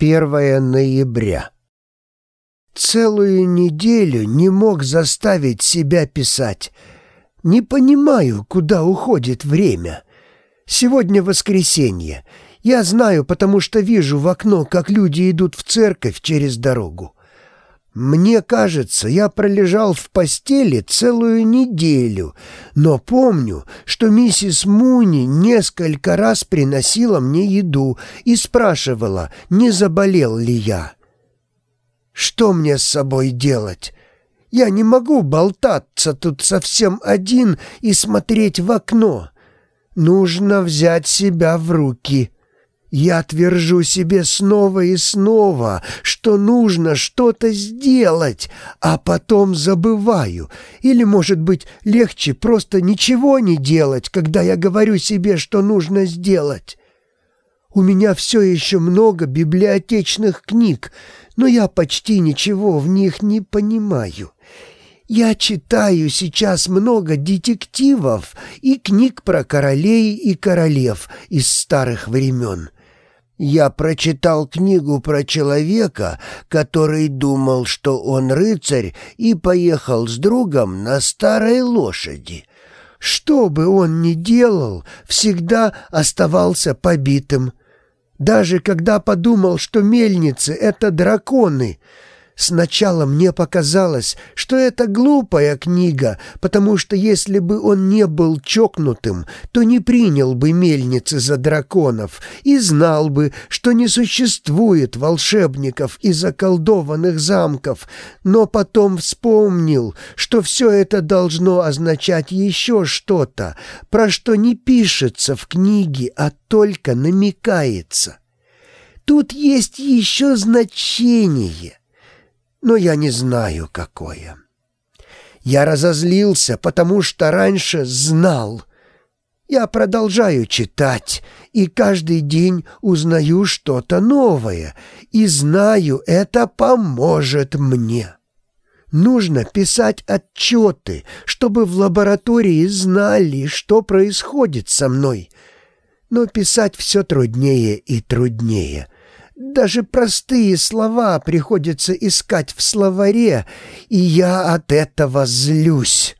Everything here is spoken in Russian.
1 ноября. Целую неделю не мог заставить себя писать. Не понимаю, куда уходит время. Сегодня воскресенье. Я знаю, потому что вижу в окно, как люди идут в церковь через дорогу. Мне кажется, я пролежал в постели целую неделю, но помню, что миссис Муни несколько раз приносила мне еду и спрашивала, не заболел ли я. Что мне с собой делать? Я не могу болтаться тут совсем один и смотреть в окно. Нужно взять себя в руки». Я твержу себе снова и снова, что нужно что-то сделать, а потом забываю. Или, может быть, легче просто ничего не делать, когда я говорю себе, что нужно сделать. У меня все еще много библиотечных книг, но я почти ничего в них не понимаю. Я читаю сейчас много детективов и книг про королей и королев из старых времен. Я прочитал книгу про человека, который думал, что он рыцарь, и поехал с другом на старой лошади. Что бы он ни делал, всегда оставался побитым. Даже когда подумал, что мельницы — это драконы — Сначала мне показалось, что это глупая книга, потому что если бы он не был чокнутым, то не принял бы мельницы за драконов и знал бы, что не существует волшебников и заколдованных замков, но потом вспомнил, что все это должно означать еще что-то, про что не пишется в книге, а только намекается. Тут есть еще значение но я не знаю, какое. Я разозлился, потому что раньше знал. Я продолжаю читать, и каждый день узнаю что-то новое, и знаю, это поможет мне. Нужно писать отчеты, чтобы в лаборатории знали, что происходит со мной. Но писать все труднее и труднее — даже простые слова приходится искать в словаре, и я от этого злюсь.